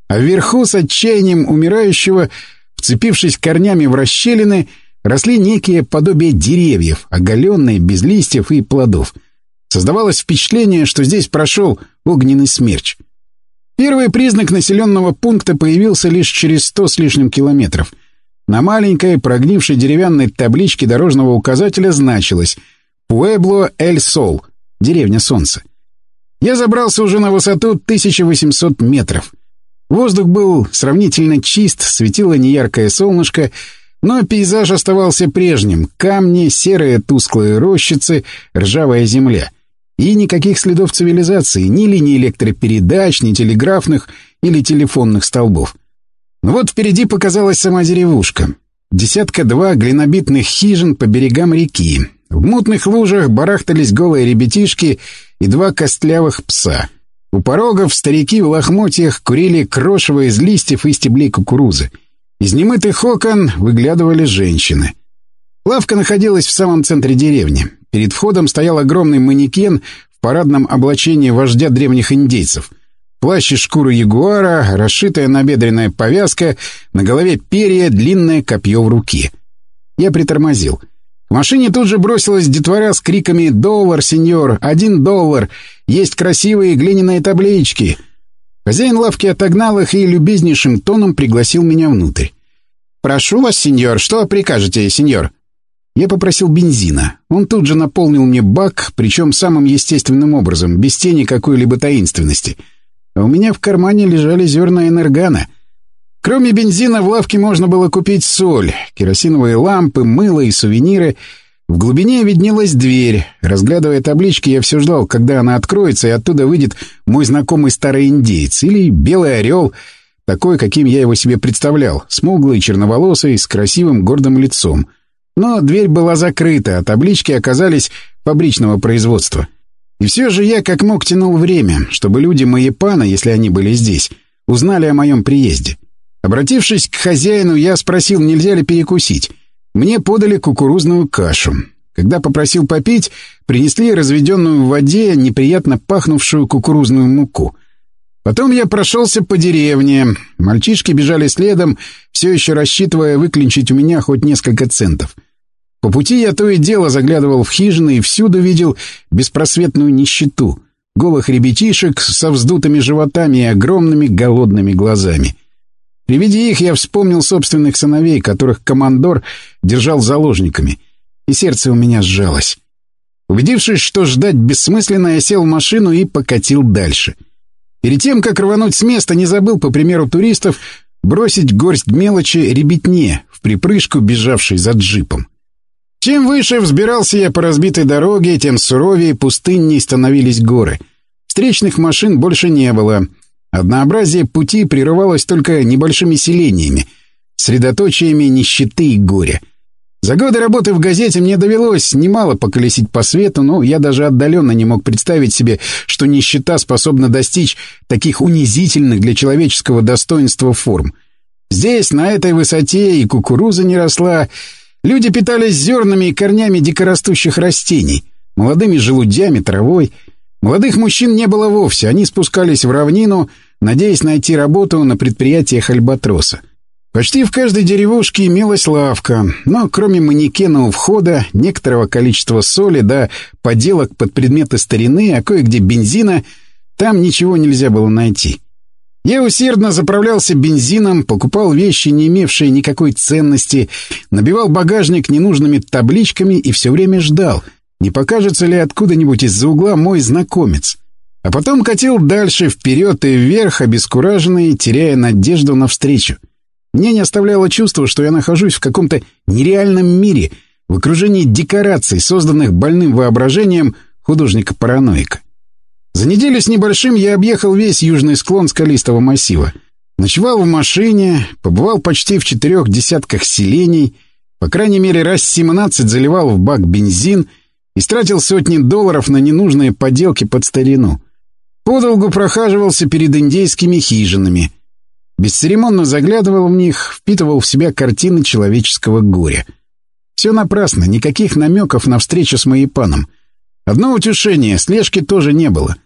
а вверху с отчаянием умирающего, вцепившись корнями в расщелины, росли некие подобия деревьев, оголенные, без листьев и плодов. Создавалось впечатление, что здесь прошел огненный смерч. Первый признак населенного пункта появился лишь через сто с лишним километров — на маленькой прогнившей деревянной табличке дорожного указателя значилось «Пуэбло Эль Сол» — деревня Солнца. Я забрался уже на высоту 1800 метров. Воздух был сравнительно чист, светило неяркое солнышко, но пейзаж оставался прежним — камни, серые тусклые рощицы, ржавая земля. И никаких следов цивилизации, ни линий электропередач, ни телеграфных или телефонных столбов. Но вот впереди показалась сама деревушка. Десятка-два глинобитных хижин по берегам реки. В мутных лужах барахтались голые ребятишки и два костлявых пса. У порогов старики в лохмотьях курили крошево из листьев и стеблей кукурузы. Из немытых окон выглядывали женщины. Лавка находилась в самом центре деревни. Перед входом стоял огромный манекен в парадном облачении вождя древних индейцев — Плащ из шкуры ягуара, расшитая набедренная повязка, на голове перья, длинное копье в руке. Я притормозил. К машине тут же бросилась детвора с криками «Доллар, сеньор! Один доллар! Есть красивые глиняные таблички!» Хозяин лавки отогнал их и любезнейшим тоном пригласил меня внутрь. «Прошу вас, сеньор, что прикажете, сеньор?» Я попросил бензина. Он тут же наполнил мне бак, причем самым естественным образом, без тени какой-либо таинственности — а у меня в кармане лежали зерна энергана. Кроме бензина в лавке можно было купить соль, керосиновые лампы, мыло и сувениры. В глубине виднелась дверь. Разглядывая таблички, я все ждал, когда она откроется, и оттуда выйдет мой знакомый старый индейец или белый орел, такой, каким я его себе представлял, смуглый, черноволосый, с красивым гордым лицом. Но дверь была закрыта, а таблички оказались фабричного производства. И все же я как мог тянул время, чтобы люди Маепана, если они были здесь, узнали о моем приезде. Обратившись к хозяину, я спросил, нельзя ли перекусить. Мне подали кукурузную кашу. Когда попросил попить, принесли разведенную в воде неприятно пахнувшую кукурузную муку. Потом я прошелся по деревне. Мальчишки бежали следом, все еще рассчитывая выклинчить у меня хоть несколько центов. По пути я то и дело заглядывал в хижины и всюду видел беспросветную нищету. Голых ребятишек со вздутыми животами и огромными голодными глазами. При виде их я вспомнил собственных сыновей, которых командор держал заложниками, и сердце у меня сжалось. Убедившись, что ждать бессмысленно, я сел в машину и покатил дальше — Перед тем, как рвануть с места, не забыл, по примеру туристов, бросить горсть мелочи ребятне, в припрыжку бежавшей за джипом. Чем выше взбирался я по разбитой дороге, тем суровее и пустынней становились горы. Встречных машин больше не было. Однообразие пути прерывалось только небольшими селениями, средоточиями нищеты и горя — за годы работы в газете мне довелось немало поколесить по свету, но я даже отдаленно не мог представить себе, что нищета способна достичь таких унизительных для человеческого достоинства форм. Здесь, на этой высоте, и кукуруза не росла. Люди питались зернами и корнями дикорастущих растений, молодыми желудями, травой. Молодых мужчин не было вовсе, они спускались в равнину, надеясь найти работу на предприятиях Альбатроса. Почти в каждой деревушке имелась лавка, но кроме манекена у входа, некоторого количества соли да поделок под предметы старины, а кое-где бензина, там ничего нельзя было найти. Я усердно заправлялся бензином, покупал вещи, не имевшие никакой ценности, набивал багажник ненужными табличками и все время ждал, не покажется ли откуда-нибудь из-за угла мой знакомец. А потом катил дальше, вперед и вверх, обескураженный, теряя надежду на встречу. Мне не оставляло чувство, что я нахожусь в каком-то нереальном мире, в окружении декораций, созданных больным воображением художника-параноика. За неделю с небольшим я объехал весь южный склон скалистого массива. Ночевал в машине, побывал почти в четырех десятках селений, по крайней мере раз семнадцать заливал в бак бензин и стратил сотни долларов на ненужные поделки под старину. Подолгу прохаживался перед индейскими хижинами — Бесцеремонно заглядывал в них, впитывал в себя картины человеческого горя. Все напрасно, никаких намеков на встречу с Маепаном. Одно утешение, слежки тоже не было.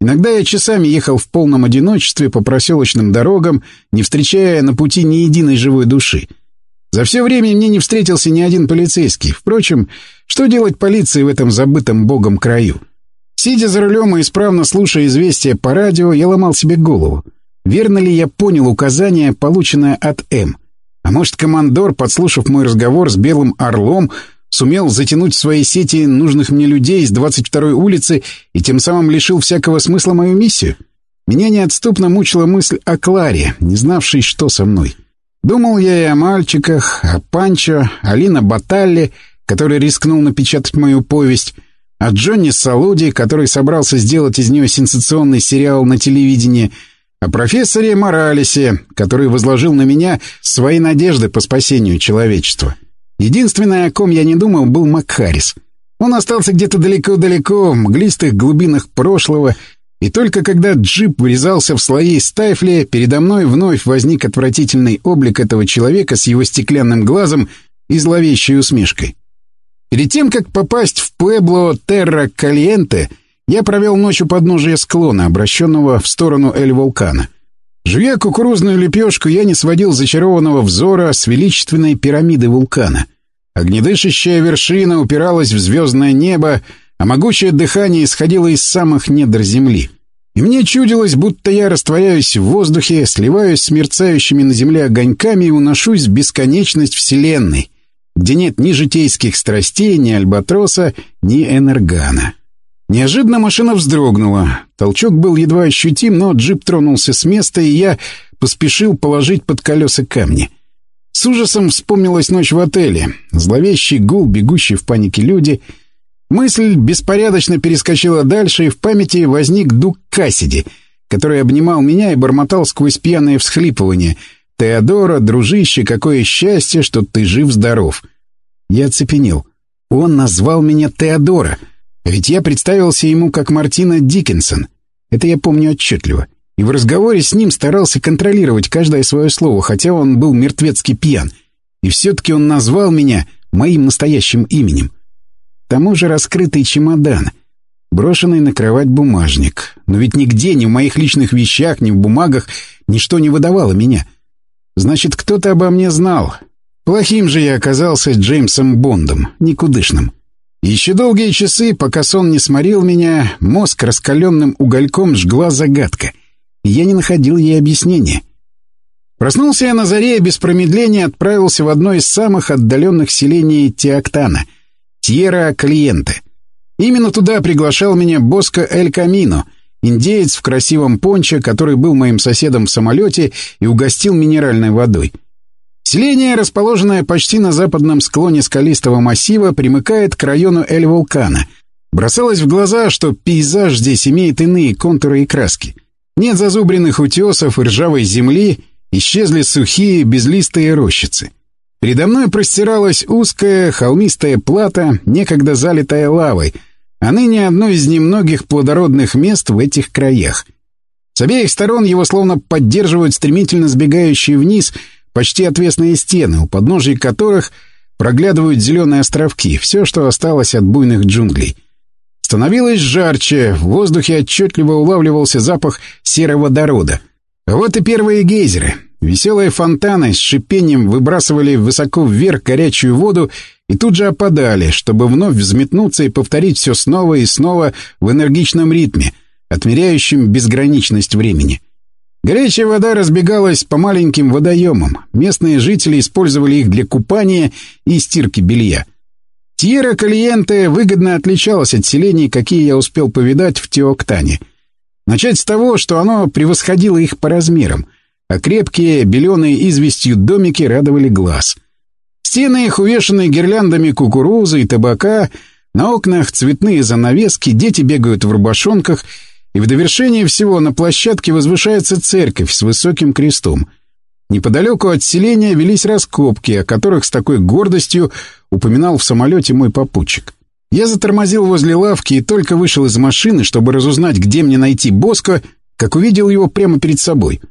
Иногда я часами ехал в полном одиночестве по проселочным дорогам, не встречая на пути ни единой живой души. За все время мне не встретился ни один полицейский. Впрочем, что делать полиции в этом забытом богом краю? Сидя за рулем и исправно слушая известия по радио, я ломал себе голову. Верно ли я понял указание, полученное от М? А может, командор, подслушав мой разговор с Белым Орлом, сумел затянуть в свои сети нужных мне людей с 22-й улицы и тем самым лишил всякого смысла мою миссию? Меня неотступно мучила мысль о Кларе, не знавшей, что со мной. Думал я и о мальчиках, о Панчо, о Лина Баталле, который рискнул напечатать мою повесть, о Джонни Салуди, который собрался сделать из нее сенсационный сериал на телевидении — о профессоре Моралесе, который возложил на меня свои надежды по спасению человечества. Единственное, о ком я не думал, был Макхарис. Он остался где-то далеко-далеко, в мглистых глубинах прошлого, и только когда джип врезался в слои стайфли, передо мной вновь возник отвратительный облик этого человека с его стеклянным глазом и зловещей усмешкой. Перед тем, как попасть в Пуэбло Терра Кальенте — я провел ночь у подножия склона, обращенного в сторону Эль-Вулкана. Жуя кукурузную лепешку, я не сводил зачарованного взора с величественной пирамиды вулкана. Огнедышащая вершина упиралась в звездное небо, а могучее дыхание исходило из самых недр земли. И мне чудилось, будто я растворяюсь в воздухе, сливаюсь с мерцающими на земле огоньками и уношусь в бесконечность Вселенной, где нет ни житейских страстей, ни альбатроса, ни энергана. Неожиданно машина вздрогнула. Толчок был едва ощутим, но джип тронулся с места, и я поспешил положить под колеса камни. С ужасом вспомнилась ночь в отеле. Зловещий гул, бегущий в панике люди. Мысль беспорядочно перескочила дальше, и в памяти возник дух Кассиди, который обнимал меня и бормотал сквозь пьяное всхлипывание. «Теодора, дружище, какое счастье, что ты жив-здоров!» Я оцепенел. Он назвал меня Теодора — ведь я представился ему как Мартина Диккенсон. Это я помню отчетливо. И в разговоре с ним старался контролировать каждое свое слово, хотя он был мертвецки пьян. И все-таки он назвал меня моим настоящим именем. тому же раскрытый чемодан, брошенный на кровать бумажник. Но ведь нигде, ни в моих личных вещах, ни в бумагах ничто не выдавало меня. Значит, кто-то обо мне знал. Плохим же я оказался Джеймсом Бондом, никудышным. Еще долгие часы, пока сон не сморил меня, мозг раскаленным угольком жгла загадка. Я не находил ей объяснения. Проснулся я на заре и без промедления отправился в одно из самых отдаленных селений Теоктана — Тьера Калиенте. Именно туда приглашал меня Боско Эль Камино, индеец в красивом понче, который был моим соседом в самолете и угостил минеральной водой — Селение, расположенное почти на западном склоне скалистого массива, примыкает к району Эль-Вулкана. Бросалось в глаза, что пейзаж здесь имеет иные контуры и краски. Нет зазубренных утесов и ржавой земли, исчезли сухие безлистые рощицы. Передо мной простиралась узкая холмистая плата, некогда залитая лавой, а ныне одно из немногих плодородных мест в этих краях. С обеих сторон его словно поддерживают стремительно сбегающие вниз — Почти отвесные стены, у подножий которых проглядывают зеленые островки, все, что осталось от буйных джунглей. Становилось жарче, в воздухе отчетливо улавливался запах сероводорода. Вот и первые гейзеры. Веселые фонтаны с шипением выбрасывали высоко вверх горячую воду и тут же опадали, чтобы вновь взметнуться и повторить все снова и снова в энергичном ритме, отмеряющем безграничность времени. — Горячая вода разбегалась по маленьким водоемам. Местные жители использовали их для купания и стирки белья. Тьера Калиенте выгодно отличалась от селений, какие я успел повидать в Теоктане. Начать с того, что оно превосходило их по размерам, а крепкие, беленые известью домики радовали глаз. Стены их, увешанные гирляндами кукурузы и табака, на окнах цветные занавески, дети бегают в рубашонках — и в довершение всего на площадке возвышается церковь с высоким крестом. Неподалеку от селения велись раскопки, о которых с такой гордостью упоминал в самолете мой попутчик. Я затормозил возле лавки и только вышел из машины, чтобы разузнать, где мне найти Боско, как увидел его прямо перед собой.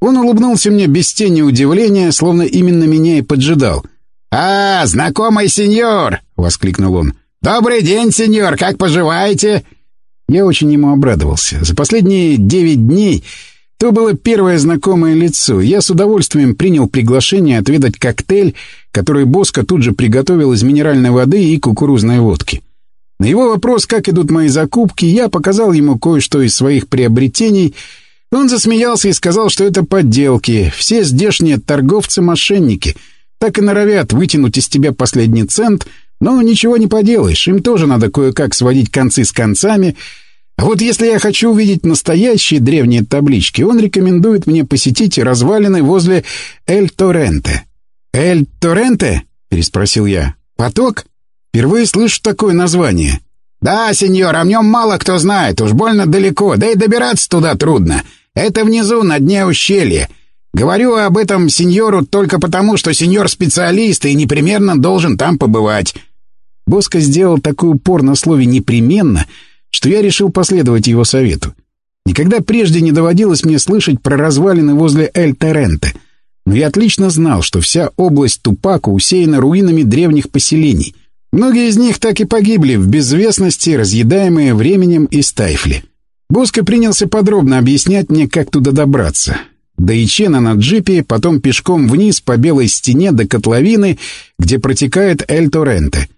Он улыбнулся мне без тени удивления, словно именно меня и поджидал. «А, знакомый сеньор!» — воскликнул он. «Добрый день, сеньор! Как поживаете?» Я очень ему обрадовался. За последние девять дней то было первое знакомое лицо. Я с удовольствием принял приглашение отведать коктейль, который Боско тут же приготовил из минеральной воды и кукурузной водки. На его вопрос, как идут мои закупки, я показал ему кое-что из своих приобретений. Он засмеялся и сказал, что это подделки. Все здешние торговцы-мошенники. Так и норовят вытянуть из тебя последний цент — но ничего не поделаешь, им тоже надо кое-как сводить концы с концами. А вот если я хочу увидеть настоящие древние таблички, он рекомендует мне посетить развалины возле Эль-Торренте. «Эль-Торренте?» — переспросил я. «Поток? Впервые слышу такое название». «Да, сеньор, о нем мало кто знает, уж больно далеко, да и добираться туда трудно. Это внизу, на дне ущелья. Говорю об этом сеньору только потому, что сеньор специалист и непременно должен там побывать. Боско сделал такой упор на слове «непременно», что я решил последовать его совету. Никогда прежде не доводилось мне слышать про развалины возле Эль-Теренте, но я отлично знал, что вся область Тупаку усеяна руинами древних поселений. Многие из них так и погибли в безвестности, разъедаемые временем и стайфли. Боско принялся подробно объяснять мне, как туда добраться. До Ичена на джипе, потом пешком вниз по белой стене до котловины, где протекает Эль-Торренте.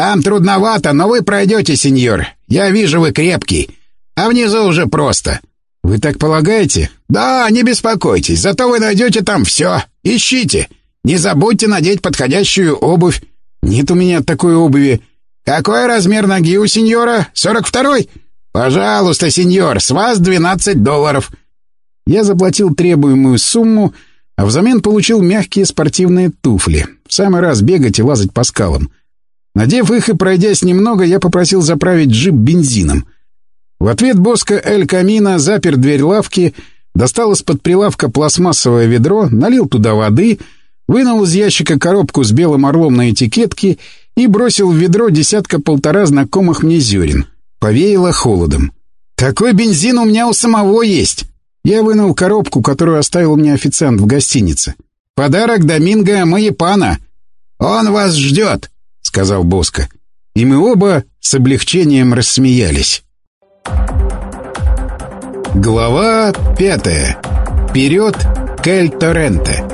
«Там трудновато, но вы пройдете, сеньор. Я вижу, вы крепкий. А внизу уже просто». «Вы так полагаете?» «Да, не беспокойтесь, зато вы найдете там все. Ищите. Не забудьте надеть подходящую обувь». «Нет у меня такой обуви». «Какой размер ноги у сеньора? Сорок второй?» «Пожалуйста, сеньор, с вас двенадцать долларов». Я заплатил требуемую сумму, а взамен получил мягкие спортивные туфли. В самый раз бегать и лазать по скалам. Надев их и пройдясь немного, я попросил заправить джип бензином. В ответ Боско Эль Камина запер дверь лавки, достал из-под прилавка пластмассовое ведро, налил туда воды, вынул из ящика коробку с белым орлом на этикетке и бросил в ведро десятка-полтора знакомых мне зерен. Повеяло холодом. «Такой бензин у меня у самого есть!» Я вынул коробку, которую оставил мне официант в гостинице. «Подарок Доминго Маепана. Он вас ждет», — сказал Боско. И мы оба с облегчением рассмеялись. Глава пятая. Вперед к Эль-Торренте.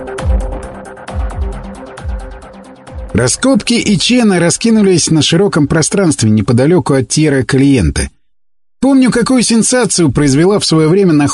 Раскопки и Чена раскинулись на широком пространстве неподалеку от Тьера Калиенте. Помню, какую сенсацию произвела в свое время находка